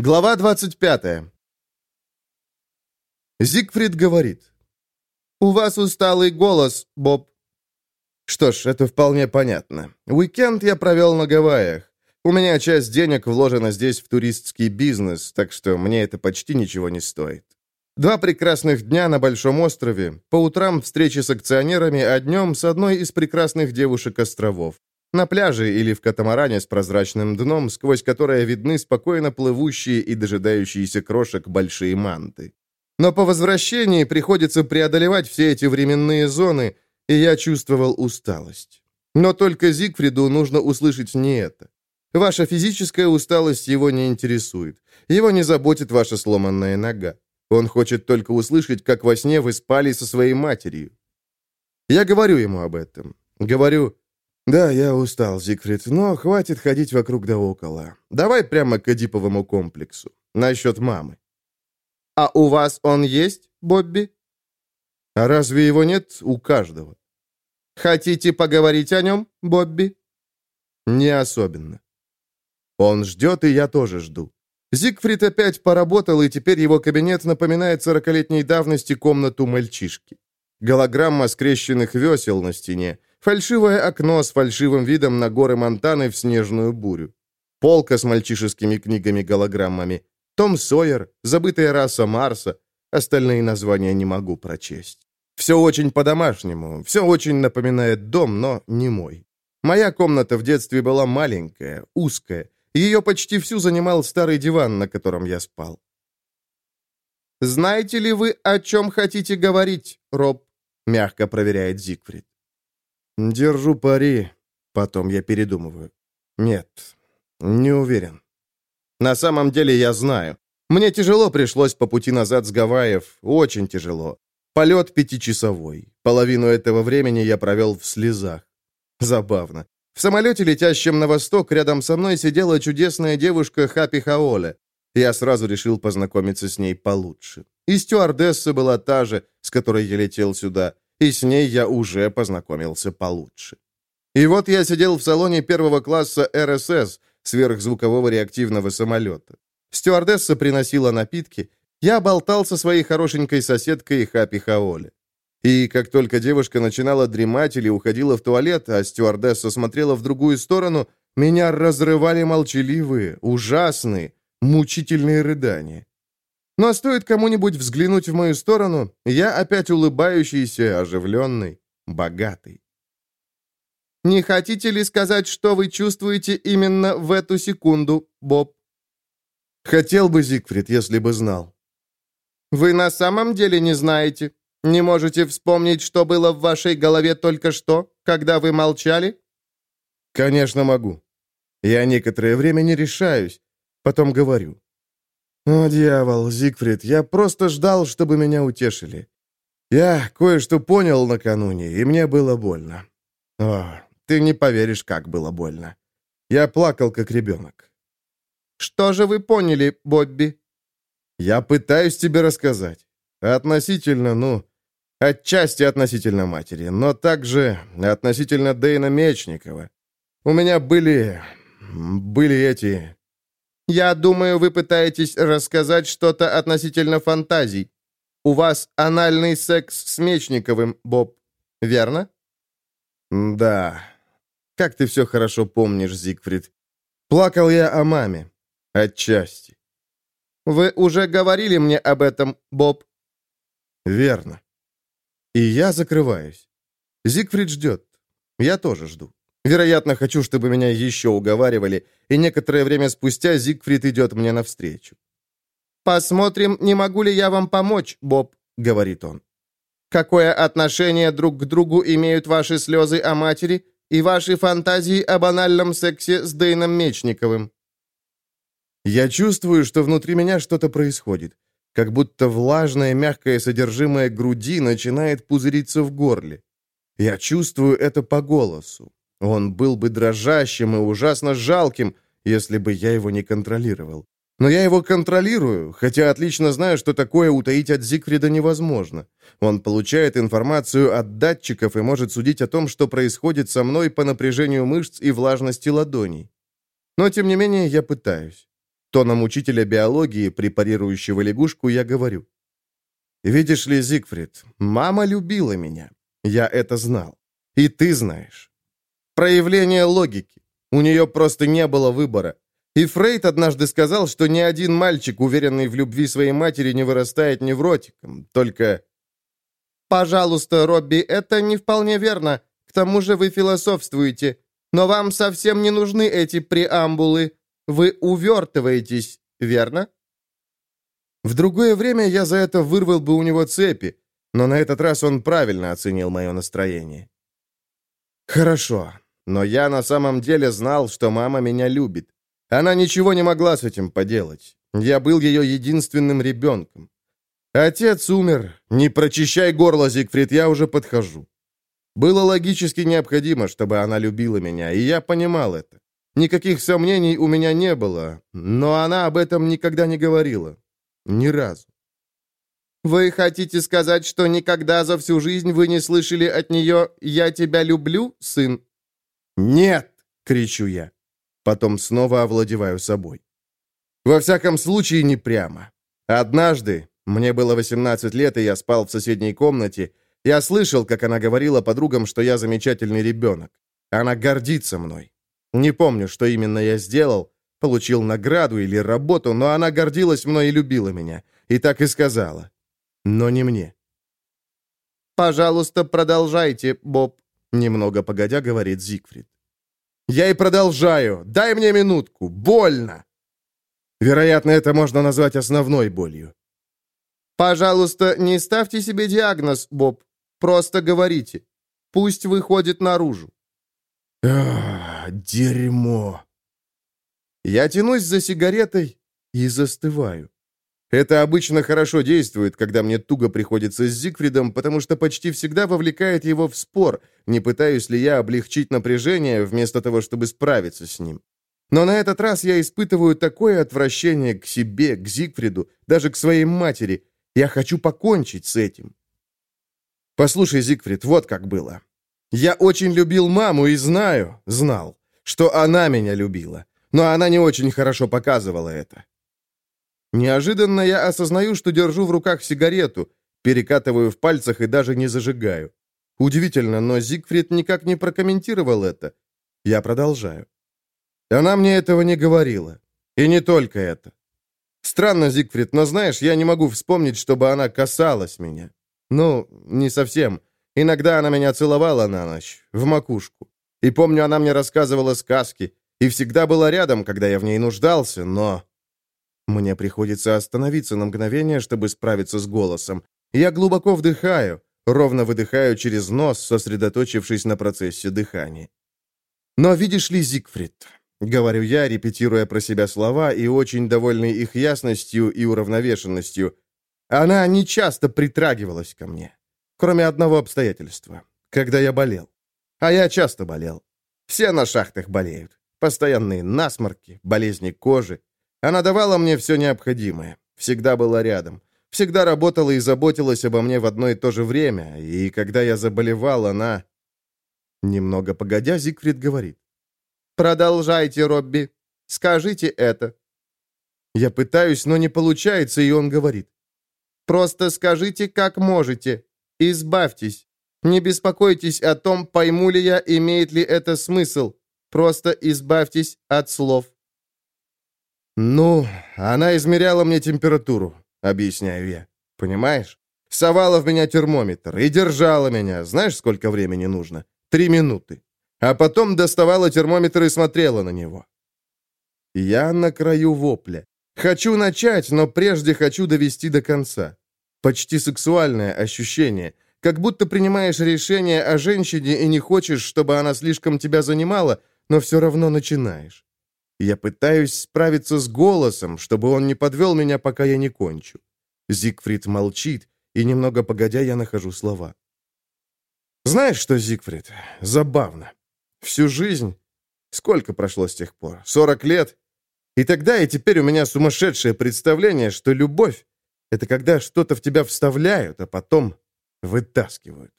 Глава 25. Зигфрид говорит. «У вас усталый голос, Боб». Что ж, это вполне понятно. Уикенд я провел на Гавайях. У меня часть денег вложена здесь в туристский бизнес, так что мне это почти ничего не стоит. Два прекрасных дня на Большом острове, по утрам встречи с акционерами, а днем с одной из прекрасных девушек островов. На пляже или в катамаране с прозрачным дном, сквозь которое видны спокойно плывущие и дожидающиеся крошек большие манты. Но по возвращении приходится преодолевать все эти временные зоны, и я чувствовал усталость. Но только Зигфриду нужно услышать не это. Ваша физическая усталость его не интересует. Его не заботит ваша сломанная нога. Он хочет только услышать, как во сне вы спали со своей матерью. Я говорю ему об этом. Говорю, «Да, я устал, Зигфрид, но хватит ходить вокруг да около. Давай прямо к Эдиповому комплексу. Насчет мамы». «А у вас он есть, Бобби?» «А разве его нет у каждого?» «Хотите поговорить о нем, Бобби?» «Не особенно». Он ждет, и я тоже жду. Зигфрид опять поработал, и теперь его кабинет напоминает сорокалетней давности комнату мальчишки. Голограмма скрещенных весел на стене, Фальшивое окно с фальшивым видом на горы Монтаны в снежную бурю. Полка с мальчишескими книгами-голограммами. Том Сойер, забытая раса Марса. Остальные названия не могу прочесть. Все очень по-домашнему, все очень напоминает дом, но не мой. Моя комната в детстве была маленькая, узкая. Ее почти всю занимал старый диван, на котором я спал. «Знаете ли вы, о чем хотите говорить, Роб?» мягко проверяет Зигфрид. Держу пари. Потом я передумываю. Нет, не уверен. На самом деле я знаю. Мне тяжело пришлось по пути назад с Гавайев. Очень тяжело. Полет пятичасовой. Половину этого времени я провел в слезах. Забавно. В самолете, летящем на восток, рядом со мной сидела чудесная девушка Хапи Хаоле. Я сразу решил познакомиться с ней получше. И стюардесса была та же, с которой я летел сюда и с ней я уже познакомился получше. И вот я сидел в салоне первого класса РСС, сверхзвукового реактивного самолета. Стюардесса приносила напитки, я болтал со своей хорошенькой соседкой Хапи Хаоле. И как только девушка начинала дремать или уходила в туалет, а стюардесса смотрела в другую сторону, меня разрывали молчаливые, ужасные, мучительные рыдания. Но стоит кому-нибудь взглянуть в мою сторону, я опять улыбающийся, оживленный, богатый. «Не хотите ли сказать, что вы чувствуете именно в эту секунду, Боб?» «Хотел бы, Зигфрид, если бы знал». «Вы на самом деле не знаете? Не можете вспомнить, что было в вашей голове только что, когда вы молчали?» «Конечно могу. Я некоторое время не решаюсь, потом говорю. «О, дьявол, Зигфрид, я просто ждал, чтобы меня утешили. Я кое-что понял накануне, и мне было больно. О, ты не поверишь, как было больно. Я плакал, как ребенок». «Что же вы поняли, Бобби?» «Я пытаюсь тебе рассказать. Относительно, ну, отчасти относительно матери, но также относительно Дэйна Мечникова. У меня были... были эти... Я думаю, вы пытаетесь рассказать что-то относительно фантазий. У вас анальный секс с Мечниковым, Боб, верно? Да. Как ты все хорошо помнишь, Зигфрид. Плакал я о маме. Отчасти. Вы уже говорили мне об этом, Боб. Верно. И я закрываюсь. Зигфрид ждет. Я тоже жду. Вероятно, хочу, чтобы меня еще уговаривали, и некоторое время спустя Зигфрид идет мне навстречу. «Посмотрим, не могу ли я вам помочь, Боб», — говорит он. «Какое отношение друг к другу имеют ваши слезы о матери и ваши фантазии о банальном сексе с Дэйном Мечниковым?» Я чувствую, что внутри меня что-то происходит, как будто влажное мягкое содержимое груди начинает пузыриться в горле. Я чувствую это по голосу. Он был бы дрожащим и ужасно жалким, если бы я его не контролировал. Но я его контролирую, хотя отлично знаю, что такое утаить от Зигфрида невозможно. Он получает информацию от датчиков и может судить о том, что происходит со мной по напряжению мышц и влажности ладоней. Но, тем не менее, я пытаюсь. Тоном учителя биологии, препарирующего лягушку, я говорю. «Видишь ли, Зигфрид, мама любила меня. Я это знал. И ты знаешь. Проявление логики. У нее просто не было выбора. И Фрейд однажды сказал, что ни один мальчик, уверенный в любви своей матери, не вырастает невротиком. Только... «Пожалуйста, Робби, это не вполне верно. К тому же вы философствуете. Но вам совсем не нужны эти преамбулы. Вы увертываетесь, верно?» В другое время я за это вырвал бы у него цепи, но на этот раз он правильно оценил мое настроение. «Хорошо, но я на самом деле знал, что мама меня любит. Она ничего не могла с этим поделать. Я был ее единственным ребенком. Отец умер. Не прочищай горло, Зигфрид, я уже подхожу. Было логически необходимо, чтобы она любила меня, и я понимал это. Никаких сомнений у меня не было, но она об этом никогда не говорила. Ни разу. «Вы хотите сказать, что никогда за всю жизнь вы не слышали от нее «Я тебя люблю, сын»?» «Нет!» — кричу я. Потом снова овладеваю собой. Во всяком случае, не прямо. Однажды, мне было 18 лет, и я спал в соседней комнате, я слышал, как она говорила подругам, что я замечательный ребенок. Она гордится мной. Не помню, что именно я сделал, получил награду или работу, но она гордилась мной и любила меня. И так и сказала. Но не мне. «Пожалуйста, продолжайте, Боб», — немного погодя говорит Зигфрид. «Я и продолжаю. Дай мне минутку. Больно!» Вероятно, это можно назвать основной болью. «Пожалуйста, не ставьте себе диагноз, Боб. Просто говорите. Пусть выходит наружу». Ах, дерьмо. Я тянусь за сигаретой и застываю. Это обычно хорошо действует, когда мне туго приходится с Зигфридом, потому что почти всегда вовлекает его в спор, не пытаюсь ли я облегчить напряжение, вместо того, чтобы справиться с ним. Но на этот раз я испытываю такое отвращение к себе, к Зигфриду, даже к своей матери. Я хочу покончить с этим. Послушай, Зигфрид, вот как было. Я очень любил маму и знаю, знал, что она меня любила. Но она не очень хорошо показывала это. Неожиданно я осознаю, что держу в руках сигарету, перекатываю в пальцах и даже не зажигаю. Удивительно, но Зигфрид никак не прокомментировал это. Я продолжаю. Она мне этого не говорила. И не только это. Странно, Зигфрид, но знаешь, я не могу вспомнить, чтобы она касалась меня. Ну, не совсем. Иногда она меня целовала на ночь, в макушку. И помню, она мне рассказывала сказки, и всегда была рядом, когда я в ней нуждался, но... Мне приходится остановиться на мгновение, чтобы справиться с голосом. Я глубоко вдыхаю, ровно выдыхаю через нос, сосредоточившись на процессе дыхания. Но видишь ли, Зигфрид, говорю я, репетируя про себя слова и очень довольный их ясностью и уравновешенностью, она не часто притрагивалась ко мне, кроме одного обстоятельства, когда я болел. А я часто болел. Все на шахтах болеют. Постоянные насморки, болезни кожи, она давала мне все необходимое, всегда была рядом, всегда работала и заботилась обо мне в одно и то же время, и когда я заболевал, она... Немного погодя, Зигфрид говорит. «Продолжайте, Робби. Скажите это». Я пытаюсь, но не получается, и он говорит. «Просто скажите, как можете. Избавьтесь. Не беспокойтесь о том, пойму ли я, имеет ли это смысл. Просто избавьтесь от слов». «Ну, она измеряла мне температуру», — объясняю я. «Понимаешь? Совала в меня термометр и держала меня. Знаешь, сколько времени нужно? Три минуты. А потом доставала термометр и смотрела на него. Я на краю вопля. Хочу начать, но прежде хочу довести до конца. Почти сексуальное ощущение. Как будто принимаешь решение о женщине и не хочешь, чтобы она слишком тебя занимала, но все равно начинаешь. Я пытаюсь справиться с голосом, чтобы он не подвел меня, пока я не кончу. Зигфрид молчит, и немного погодя я нахожу слова. Знаешь что, Зигфрид, забавно. Всю жизнь... Сколько прошло с тех пор? Сорок лет? И тогда, и теперь у меня сумасшедшее представление, что любовь — это когда что-то в тебя вставляют, а потом вытаскивают.